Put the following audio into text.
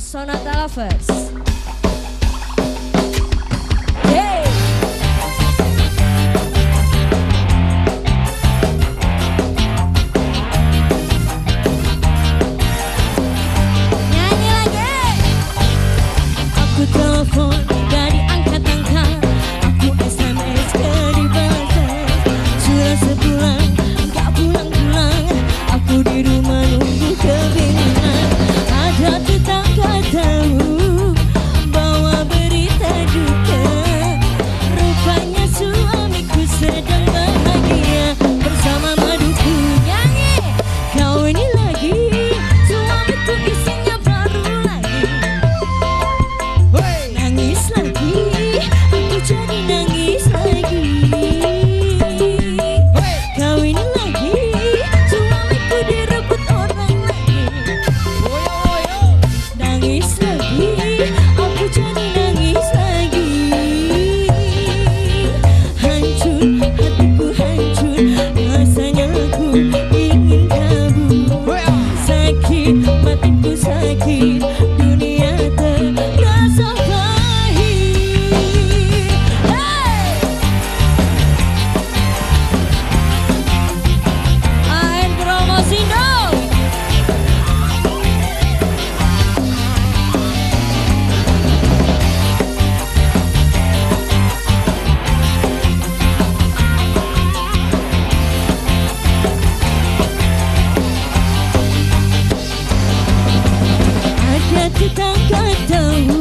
Sonata Lovers. ficar tá cantando.